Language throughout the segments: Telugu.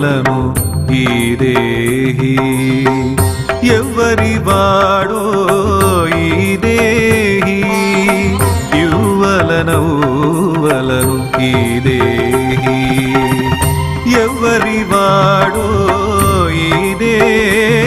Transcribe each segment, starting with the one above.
బలము ఈ దేహి ఎవరి వాడో ఈ దేహి ఇవ్వల నవ్వలను ఈ దేహి ఎవరి వాడో ఈ దేహి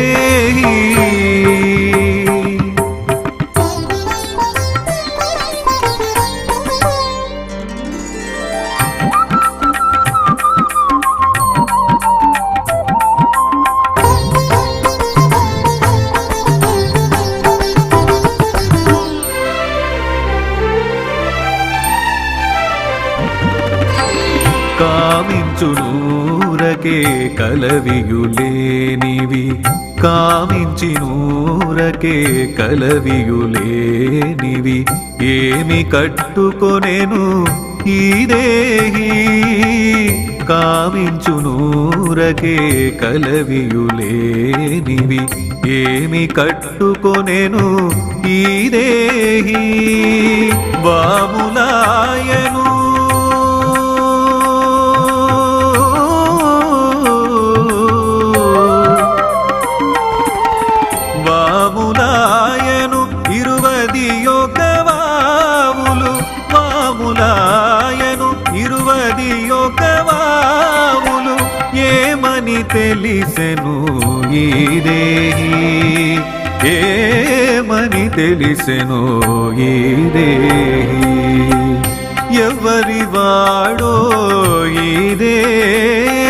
కలవియులేనివి కామించినూరకే కలవియులేనివి. ఏమి కట్టుకొనేను ఈ దేహి? కామించునూరకే కలవియులేనివి. ఏమి కట్టుకొనేను ఈ దేహి? ఏమని తెలిసెను ఈ దేహి? ఎవరి వాడో ఈ దేహి?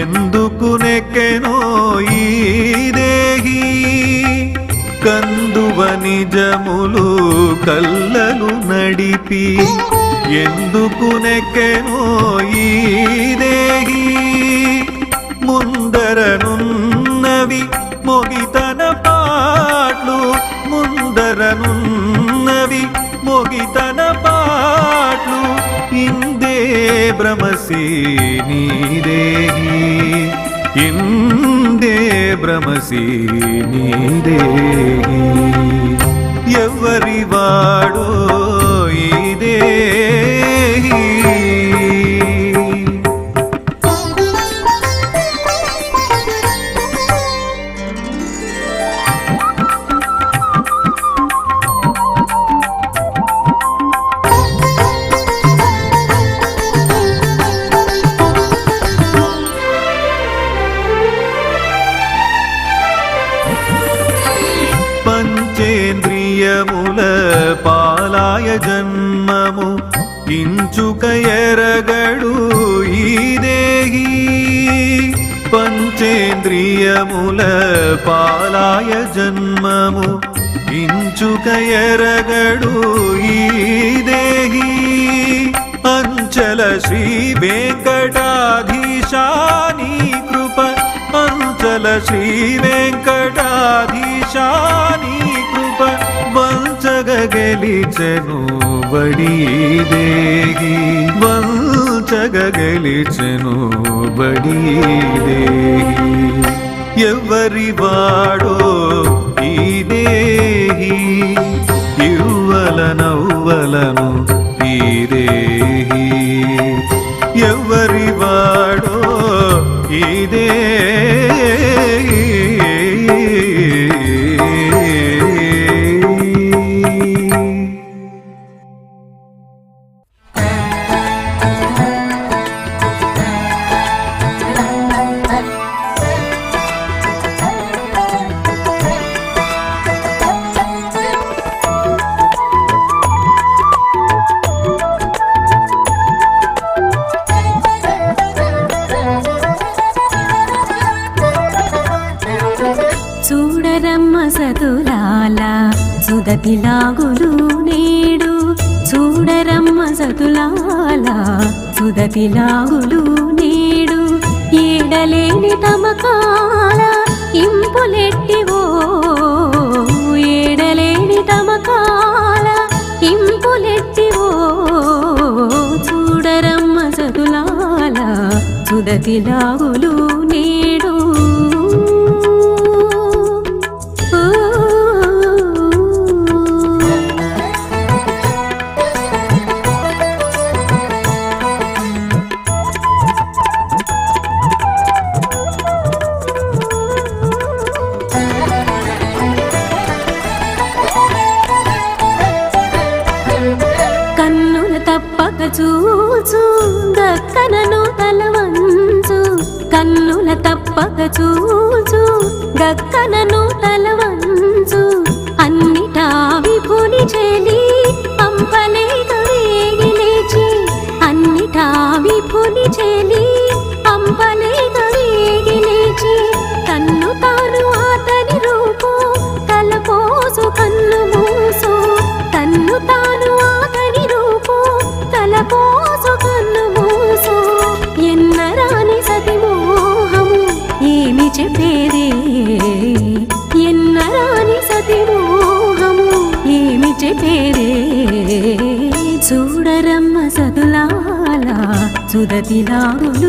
ఎందుకు నెక్కెనో ఈ దేహి? కందువ నిజములు కళ్ళలు నడిపి. ఎందుకు నెక్కెనో ఈ దేహి? భ్రమసి నీదేహి ఇందే భ్రమసి నీదేహి ఎవరి వాడో చుక ఎరగడు ఈ దేహి. అంచల శ్రీ వెంకటాధీశాని కృప. అంచల శ్రీ వెంకటాధీశాని కృప. వంచగ గెలిచెను బడి దేహి. వంచగ గెలిచెను బడి దేహి. ఎవరి వాడో ఈ దేహి తీరేహి ఇవ్వల నవ్వలను తీరేహి ఎవరి వాడో ఇదే ఇలాగులు నేడు చూడరమ్మ సతులాల సుదతిలాగులు నేడు ఏడలేని తమ కాల ఇంపులెట్టి ఏడలేని తమ కాల ఇంపులెట్టి చూడరమ్మ సతులాల సుదతిలాగులు నేడు సురతిలారులు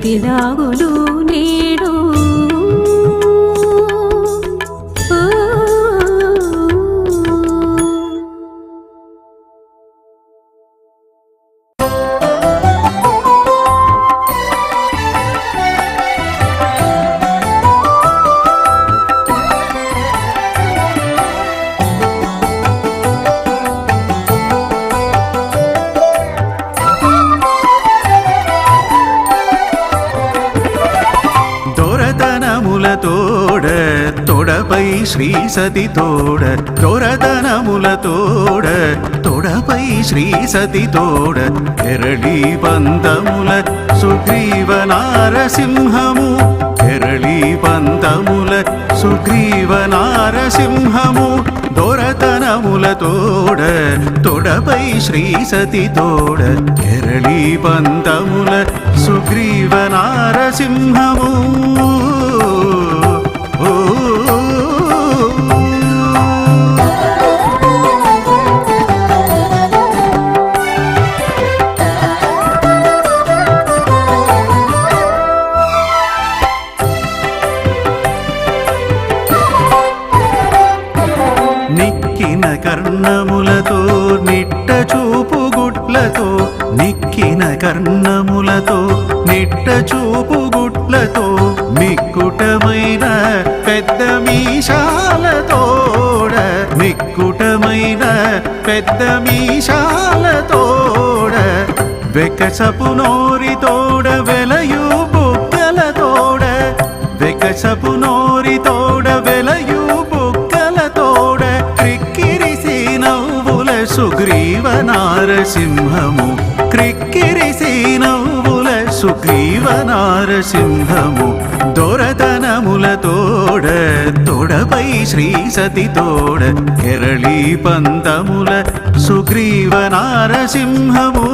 ప్రతిదాగుడు సతి తోడ దొరదనముల తోడ తొడపై శ్రీ సతి తోడ ఎరళి పంతముల సుగ్రీవ నారసింహము ఎరళి పంతముల సుగ్రీవ నారసింహము దొరతనముల తోడ తొడపై శ్రీ సతి తోడ ఎరళి పంతముల సుగ్రీవ నారసింహము. పెద్ద మీశాలతోడ వెకసపు నోరితోడ వెలయు బుక్కలతోడ వెకసపు నోరితోడ వెలయు బుక్కలతోడ క్రిక్కిరిసి నవ్వుల సుగ్రీవ నారసింహము క్రిక్కిరిసి నవ్వుల సుగ్రీవ నారసింహము. తోడ తొడపై శ్రీ సతి తోడ ఎరళి పంతముల సుగ్రీవ నారసింహము.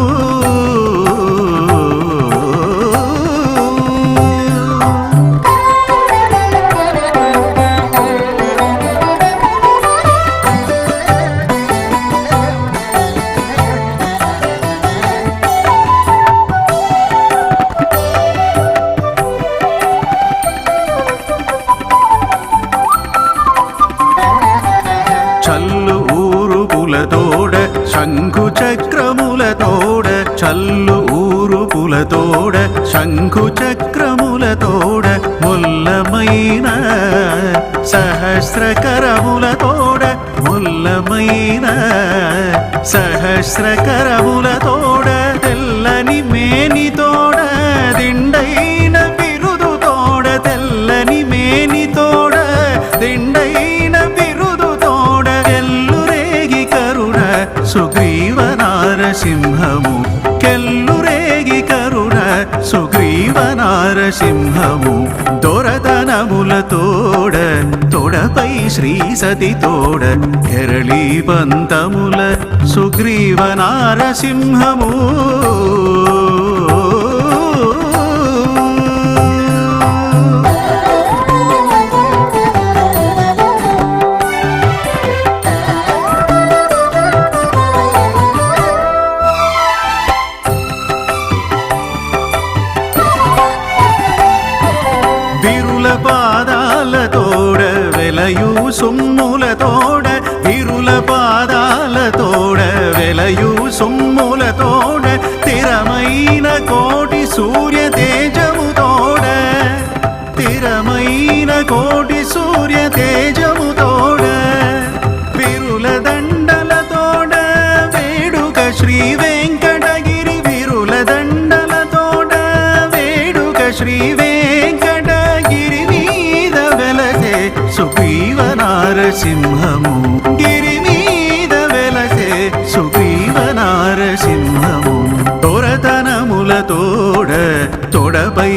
సహస్రకరములతోడ శ్రీ సతి తోడ ఎరళి పంతముల సుగ్రీవ నారసింహము. వెలయు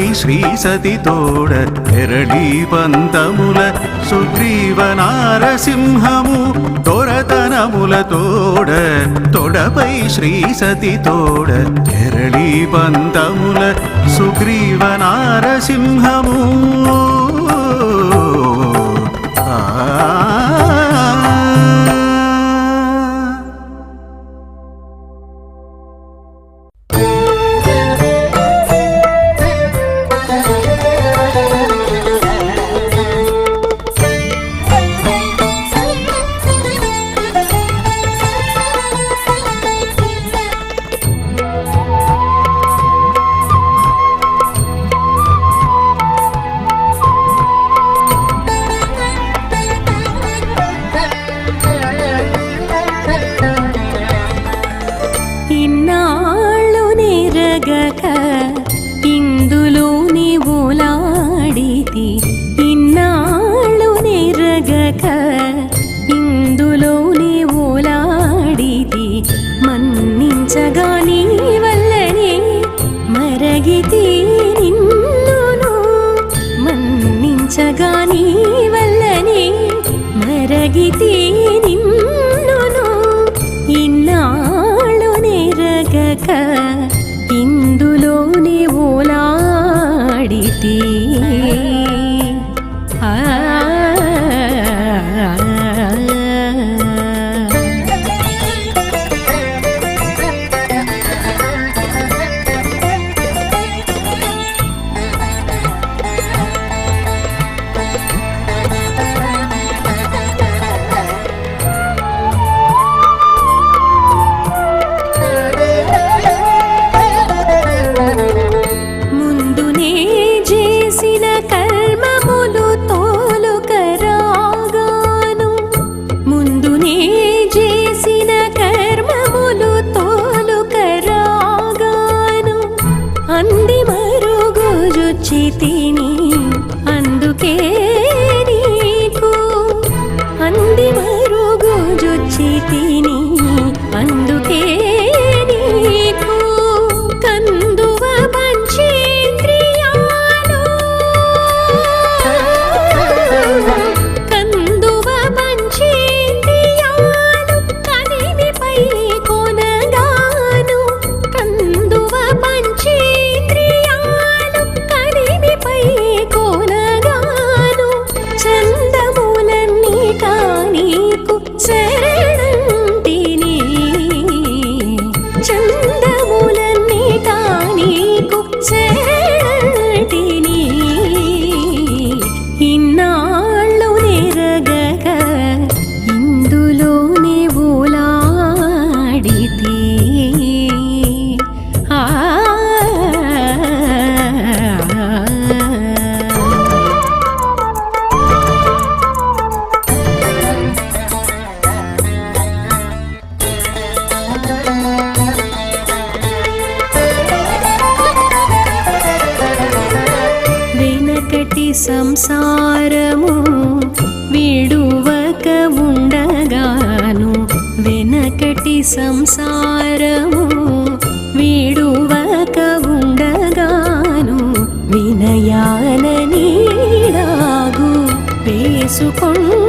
తొడపై శ్రీ సతి తోడ ఎరళి పంతముల సుగ్రీవ నారసింహము తొరతనముల తోడ తొడపై శ్రీ సతి తోడ ఎరళి పంతముల సుగ్రీవ నారసింహము. వేసుకొంటిని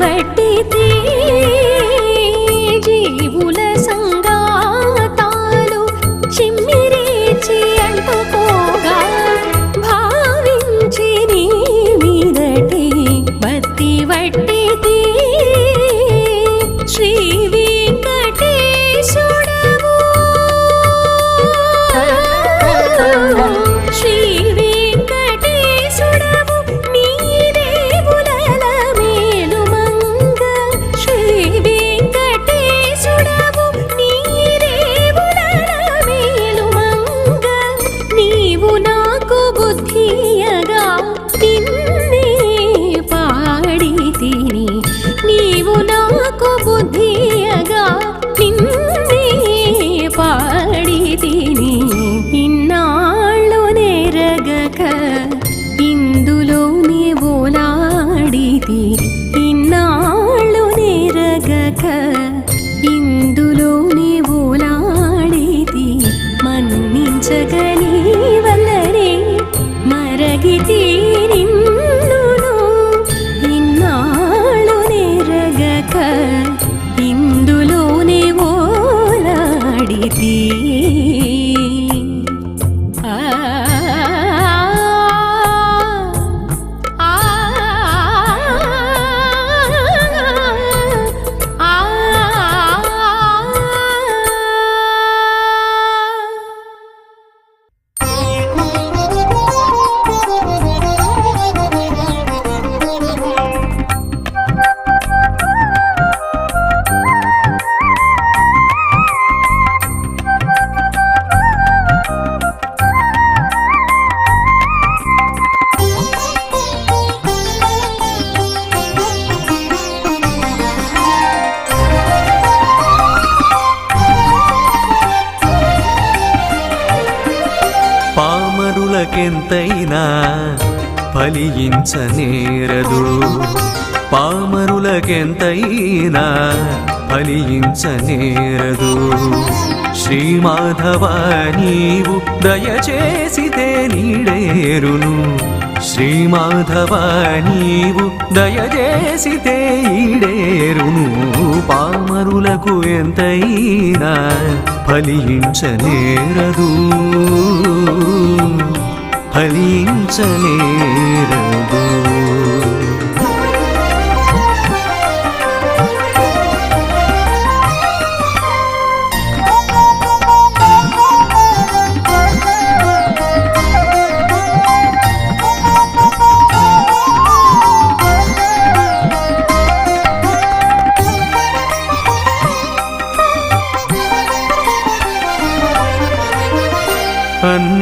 బతి పామరులకు ఎంతైనా ఫలించనేరదు. ఫలించనేరదు.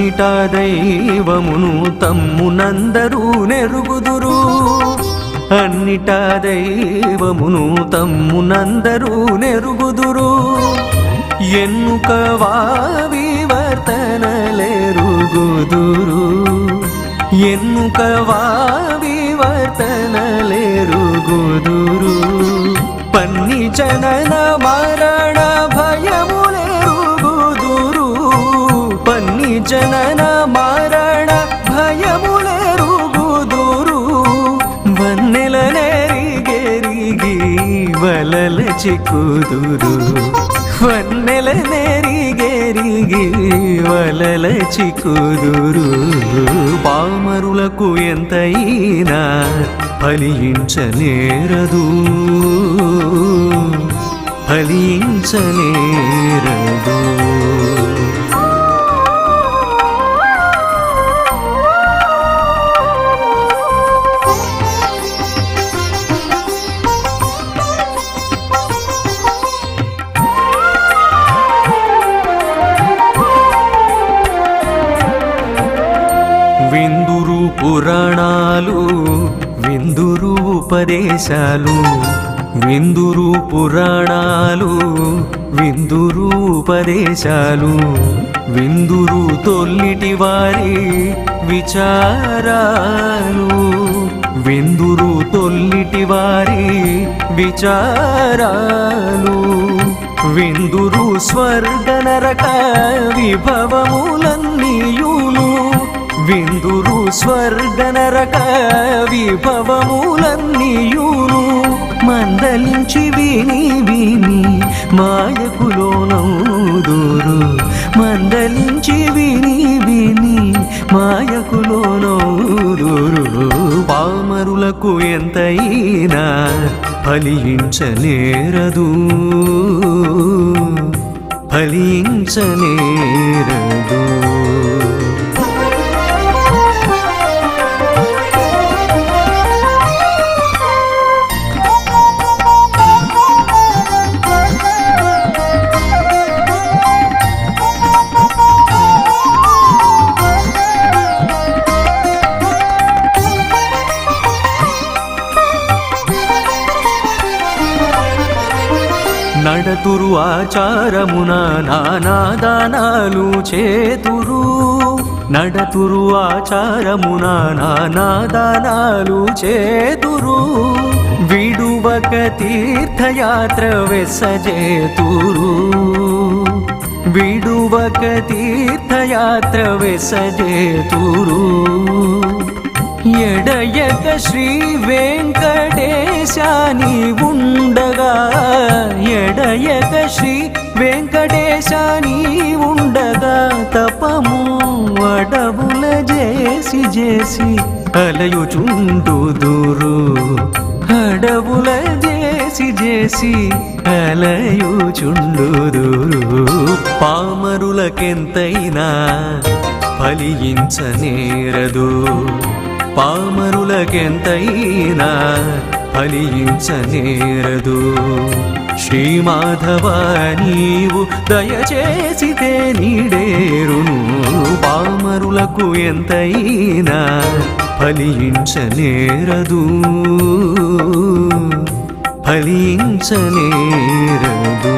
అన్నిటా దైవమును తమ్మునందరూ నెరుగుదురు. అన్నిట దైవమును తమ్మునందరూ నెరుగుదురు. ఎన్నుక వావివర్తనలేరుగుదురు ఎన్నుక వావివర్తనలేరుగుదురు పన్ని జనన మరణ చిక్కుదురు వన్నెల నెరిగెరిగి వలల చిక్కుదురు. పామరులకు ఎంతైనా ఫలించనేరదు. ఫలించనేరదు. ఉపదేశాలు విందురు పురాణాలు విందురు ఉపదేశాలు విందురు తొల్లిటి వారి విచారాలు విందురు తొల్లిటి వారి విచారాలు విందురు స్వర్గ నరక విభవములన్నీయులు విందురు స్వర్గ నరక విభవములన్నీయులు మందలించి విని విని మాయకులోనౌదురు. మందలించి విని విని మాయకులోనౌదురు. పామరులకు ఎంతైనా ఫలించనేరదు. ఫలించనేరదు. ఆచారమునా నానా దానాలు చేతురు. నడతురు ఆచారమునా నానా దానాలు చేతురు. విడువక తీర్థయాత్ర వెసజేతురు. విడువక తీర్థయాత్ర వెసజేతురు. ఎడయక శ్రీ వెంకటేశాని ఉండగా. ఎడయక శ్రీ వెంకటేశాని ఉండగా. తపము అడవుల చేసి చేసి అలయుచుండుదురు అడవుల చేసి చేసి అలయుచుండుదురు పామరులకెంతైనా ఫలించనేరదు. పామరులకెంతైనా ఫలించనేరదు. శ్రీమాధవ నీవు దయచేసితే నీడేరును. పామరులకు ఎంతైనా ఫలించనేరదు. ఫలించనేరదు.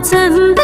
怎？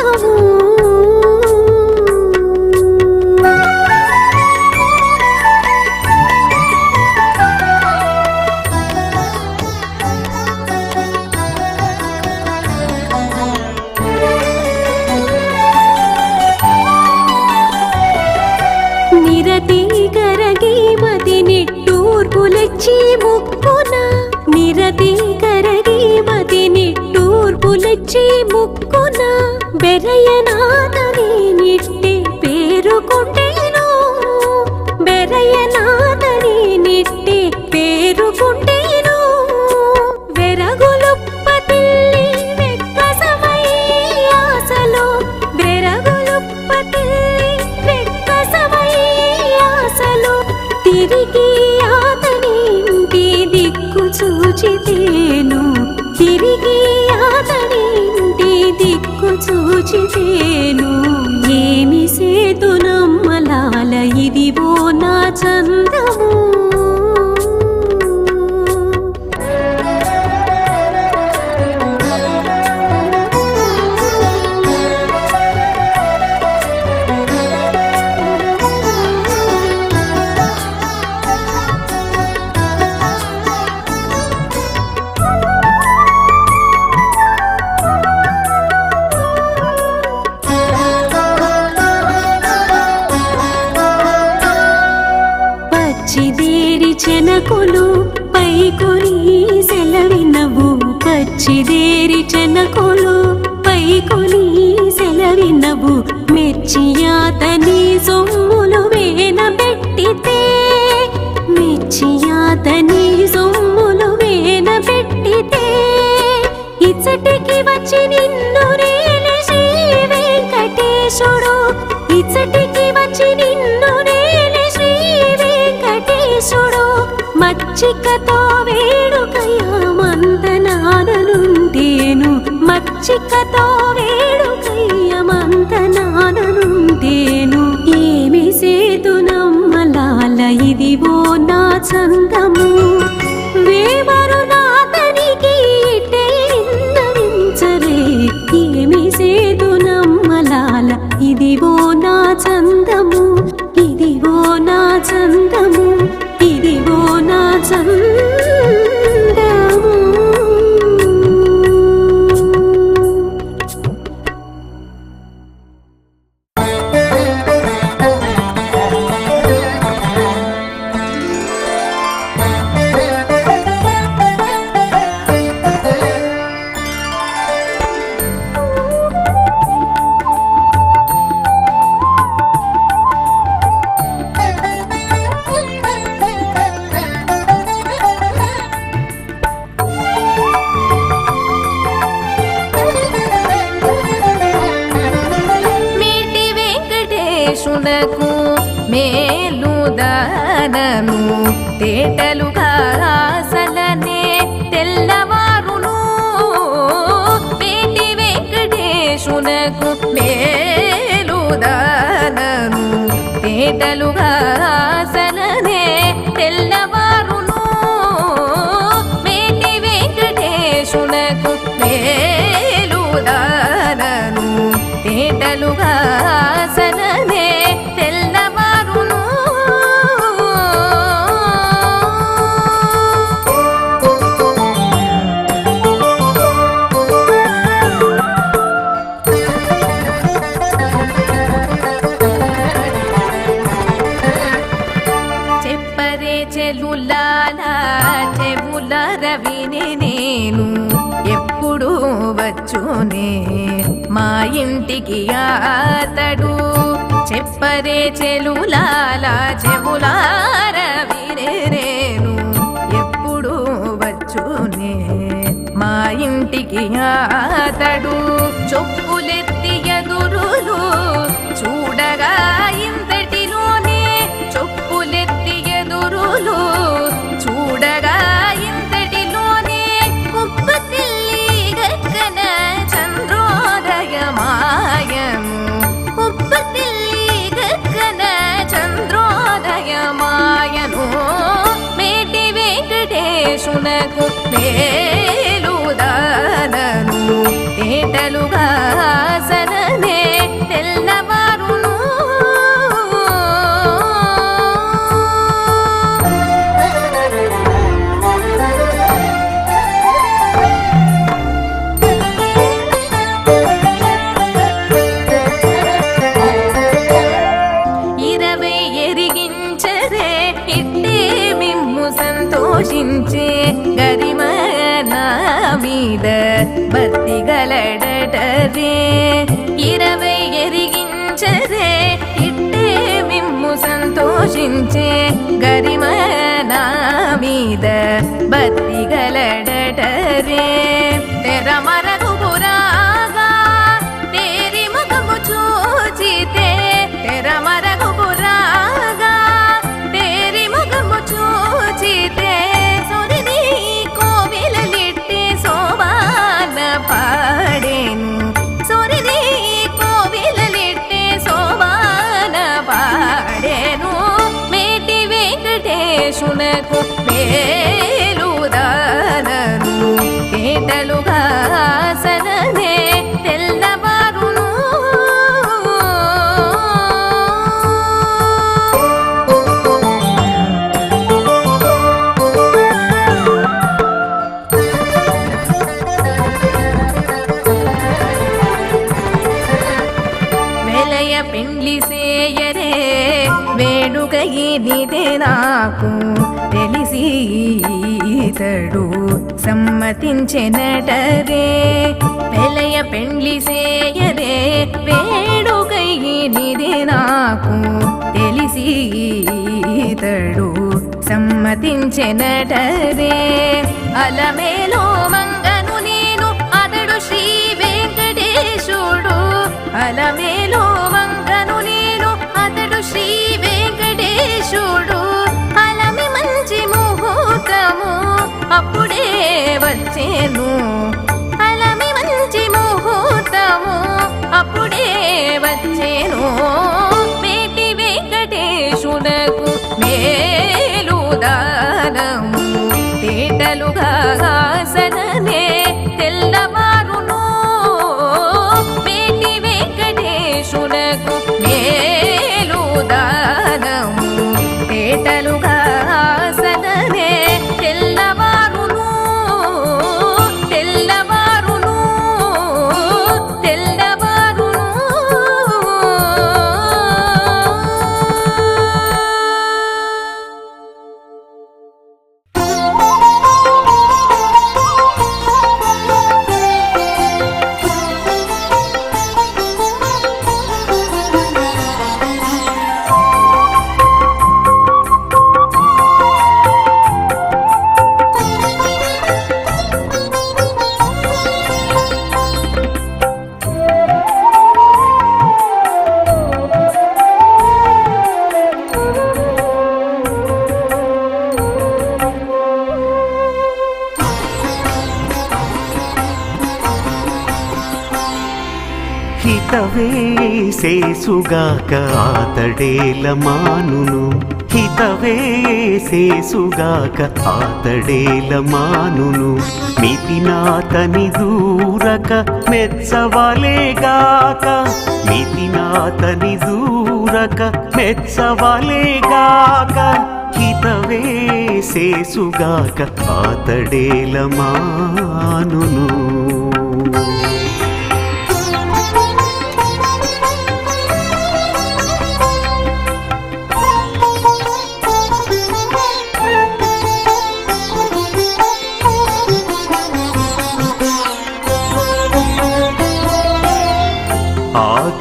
చెనకులు పైకొని సెలవినవు. పచ్చిదేరి చెనకులు పైకొని సెలవినవు. మెచ్చియాతని సొమ్ములు వేన పెట్టితే మెచ్చియాతని సొమ్ములు వేన పెట్టితే ఇచ్చటికి వచ్చి నిన్ను రేలి శ్రీ వెంకటేశుడు. ఇచ్చటికి వచ్చి నిన్ను వెంకటేశుడు మచ్చికతో వేడుకయ్యమంతనాదనుంటేను మచ్చికతో వేడుకయ్యమంతనాదనుంటేను ఏమి సేతునమ్మలాల ఇదివో నా చందము మేలు మేలుదానను తేటలు కాసలనే తెల్లవారును పేటి వెంకటేశునకు మేలుదానను తేటలుగా ఆసలనే మా ఇంటికి అతడు చెప్పరే చెలులాల చెవుల రవిని ఎప్పుడు వచ్చునే మా ఇంటికి అతడు చొప్పులెత్తి ఎదురులు చూడగా ఇంతటిలోనే చొప్పులెత్తి ఎదురులు చూడగా சந்திரோதயமாயம் உற்பத்தில்கன சந்திரோதயமாயனோ மேட்டி வெங்கடேஷுனகு மேலுதானு ஏட்டலுகாசனு సంతోషించే గరిమ నా మీద వెంకటేశునకు మేలుదానను కేటలుగా వేడుక నాకు తెలిసి ఇతడు సమ్మతించెనటరే వెలయ పెండ్లి సేయరే వేడుకైనిదే నాకు తెలిసి ఇతడు సమ్మతించెనటరే అలమేలో మంగను నేను అతడు శ్రీ వెంకటేశుడు అలమేలో చూడు అలమి మంచి ముహూర్తము. అప్పుడే వచ్చేను. అలమి మంచి ముహూర్తము. అప్పుడే వచ్చేను. మేటి వెంకటేశునకు మేలు దానము. తేటలుగా చేసుగాక ఆతడేల మానును. హితవే చేసుగాక ఆతడేల మానును. మితినాతని దూరక మెచ్చవలేగాక. మితినాతని దూరక మెచ్చవలేగాక. హితవే చేసుగాక ఆతడేల మానును.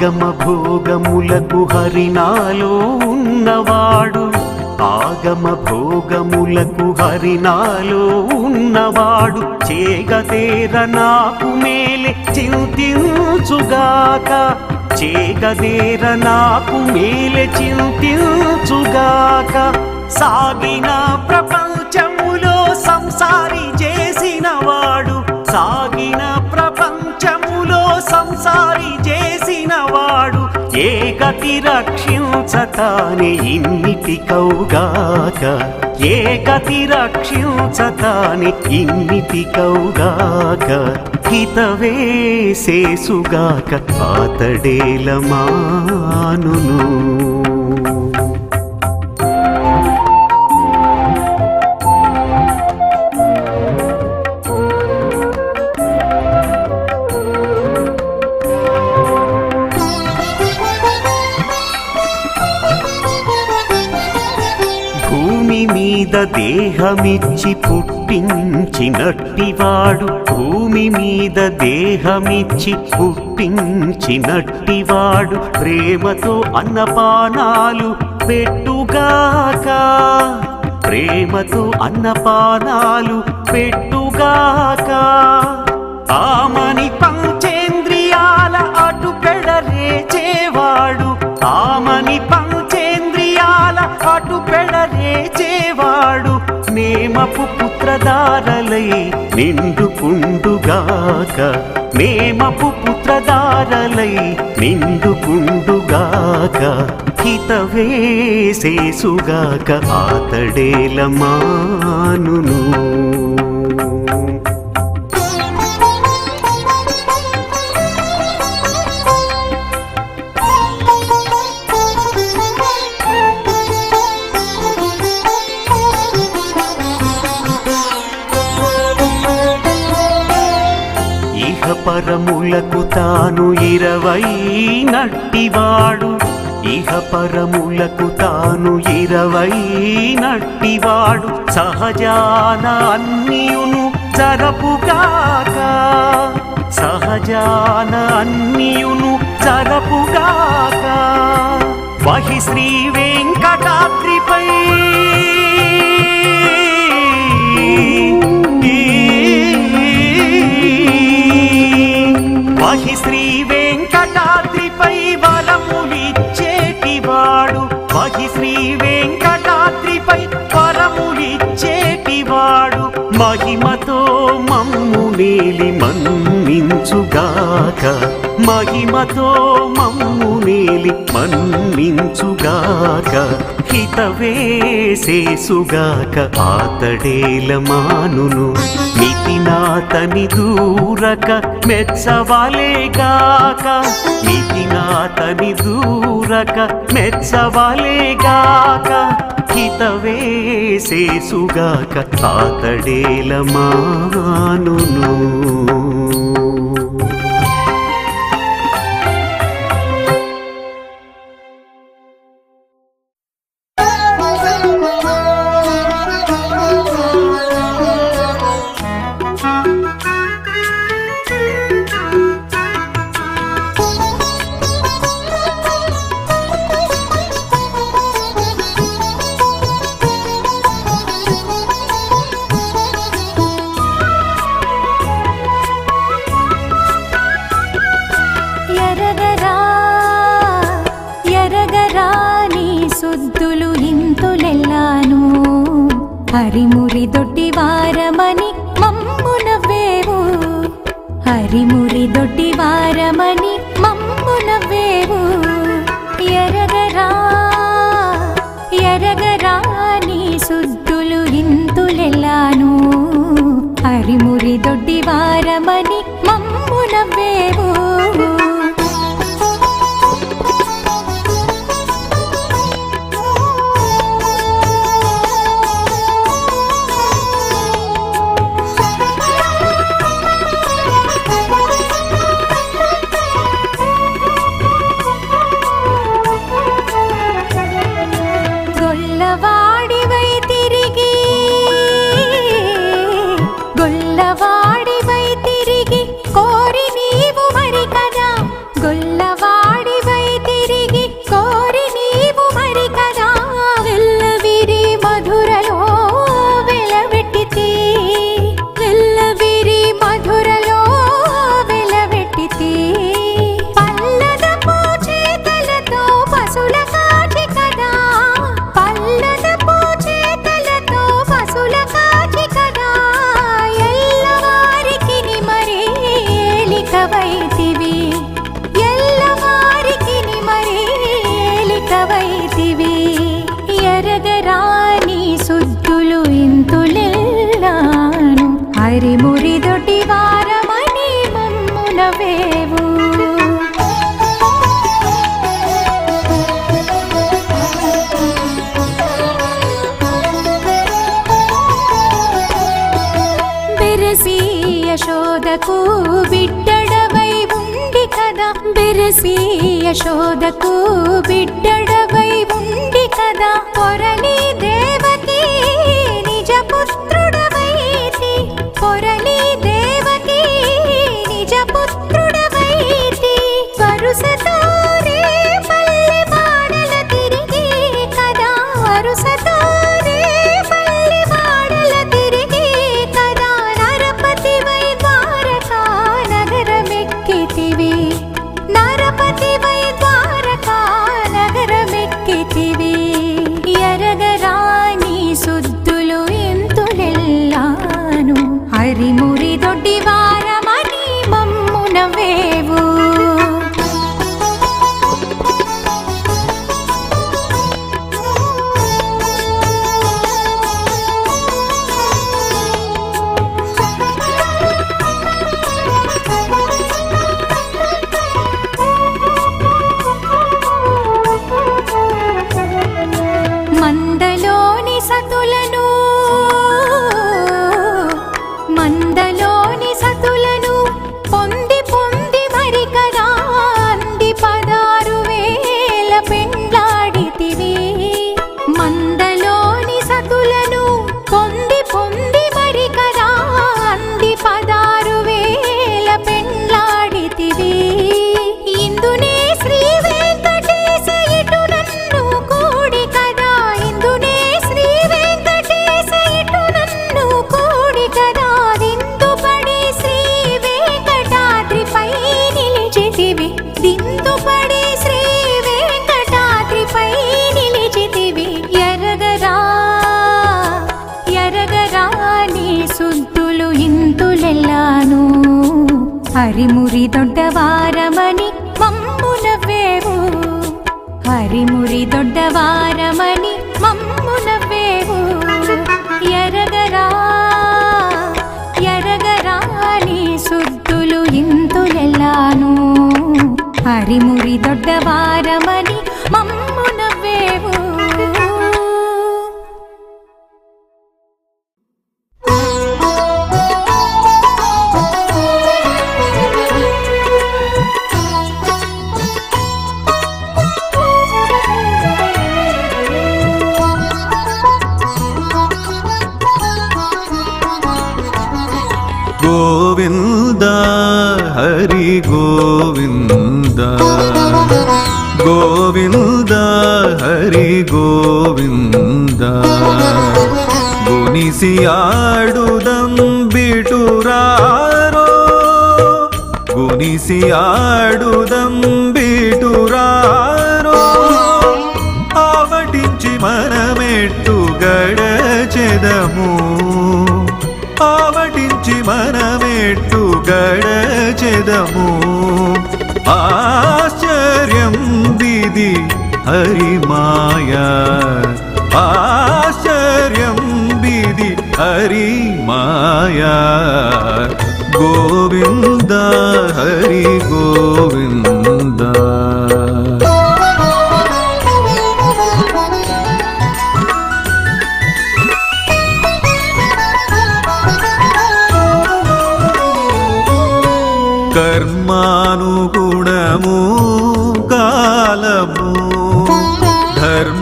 ఆగమ భోగములకు హరినాలో ఉన్నవాడు. ఆగమ భోగములకు హరినాలో ఉన్నవాడు. చేగదేర నాకు మేలే చింతించుగాక. చేగదేర నాకు మేలే చింతించుగాక. సాగిన ప్రపంచములో సంసారి చేసినవాడు. సాగిన ప్రపంచములో సంసారి ఏ గతి రక్షించతానే ఇన్నిటి కౌగాక. ఏ గతి రక్షించతానే ఇన్నిటి కౌగాక. హితవేసేసుగాక పాతడేల మానును. మీద దేహమిచ్చి పుట్టించినట్టివాడు భూమి మీద దేహమిచ్చి పుట్టించినట్టివాడు ప్రేమతో అన్నపానాలు పెట్టుగాక. ప్రేమతో అన్నపానాలు పెట్టుగాక. ఆమని పంచేంద్రియాల అటు పెడరేచేవాడు ఆమని పంచ పెడరేచేవాడు నేమపు పుత్రదారలై నిండుకుండుగాక. నేమపు పుత్రదారలై నిండుకుండుగాక. హితవేసేసుగాక ఆతడేల మానును. పరములకు తాను ఇరవై నట్టివాడు. ఇహ పరములకు తాను ఇరవై నట్టివాడు. సహజాన అన్నియును చరపుగాక. సహజాన అన్నియును చరపుగాక. వహి శ్రీ వెంకటాద్రిపై పాహి శ్రీ వెంకటాద్రిపై వరములిచ్చేటివాడు మహిమతో మమ్ము నీలి మన్నించుగాక. మహిమతో మమ్ము మేలి మన్నించుగాక హితవేసేసుగాక ఆతడేల మానును మితి నాతని దూరక మెచ్చవలేగాక మితి నాతని దూరక మెచ్చవలేగాక హితవేసేసుగాక ఆతడేల మానును. యశోదకు బిడ్డ గోవింద హరి గోవింద గోవింద హరి గోవింద గునిసి ఆడుదం గడచెదము. ఆశ్చర్యం దిది హరిమాయా. ఆశ్చర్యం బిది హరిమాయా. గోవింద హరి గోవింద.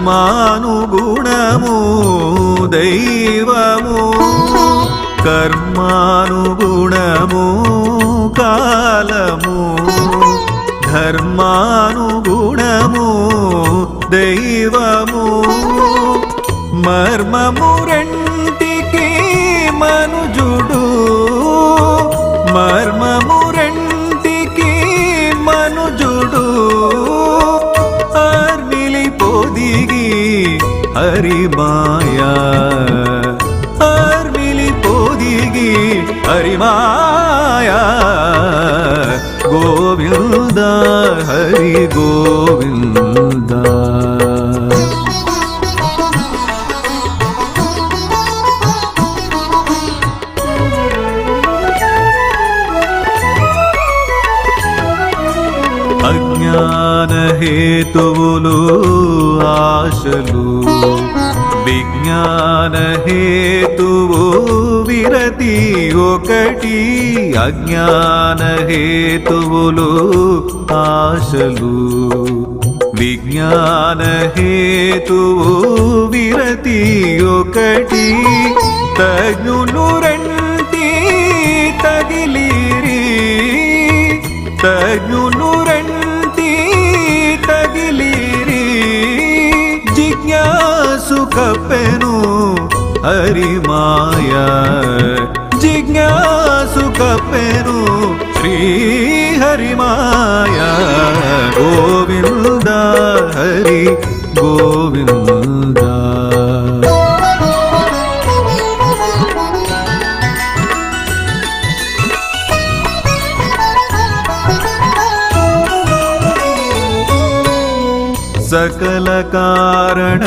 కర్మానుగుణము దైవము కర్మానుగుణము కాలము ధర్మానుగుణము దైవము మర్మము హరిమాయా అర్మిలి పొదిగి హరిమాయా గోవింద హరి గోవింద అజ్ఞాన హేతువులు ఆశలు విజ్ఞాన హేతువు విరతి ఒకటి అజ్ఞాన హేతువులు ఆశలు. విజ్ఞాన హేతువు విరతి ఒకటి తజ్ఞులు రంటి తగిలిరి. తగ్గు కప్పెను హరిమాయ. జిజ్ఞాసు కప్పెను శ్రీ హరిమాయ గోవింద హరి గోవింద. సకల కారణ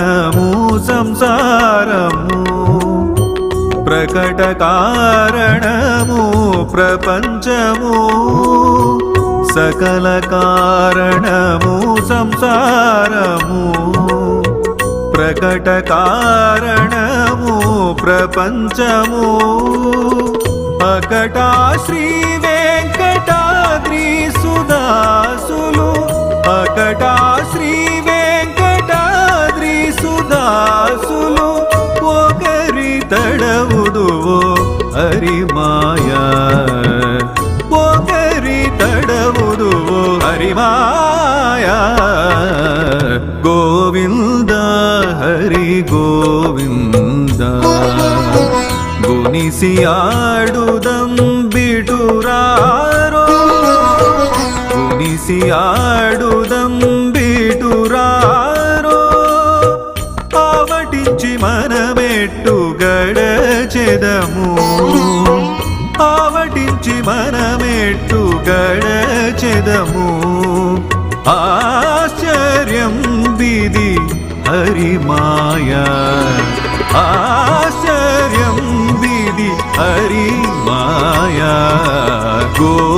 సంసారము ప్రకట కారణము ప్రపంచము సకల కారణము సంసారము ప్రకట కారణము ప్రపంచము అకటా శ్రీ వెంకటాద్రి సుదాసులు అకటా హరిమాయా ఒకరి తడవుదువో హరిమాయా గోవింద హరి గోవింద. గునిసి ఆడుదం బిటురారో. గునిసి ఆడుదం బిటురారో గడచెదము ఆవటించి మనమెట్టు గడచెదము. ఆశ్చర్యం విధి హరిమాయా. ఆశ్చర్యం విధి హరిమాయా. గో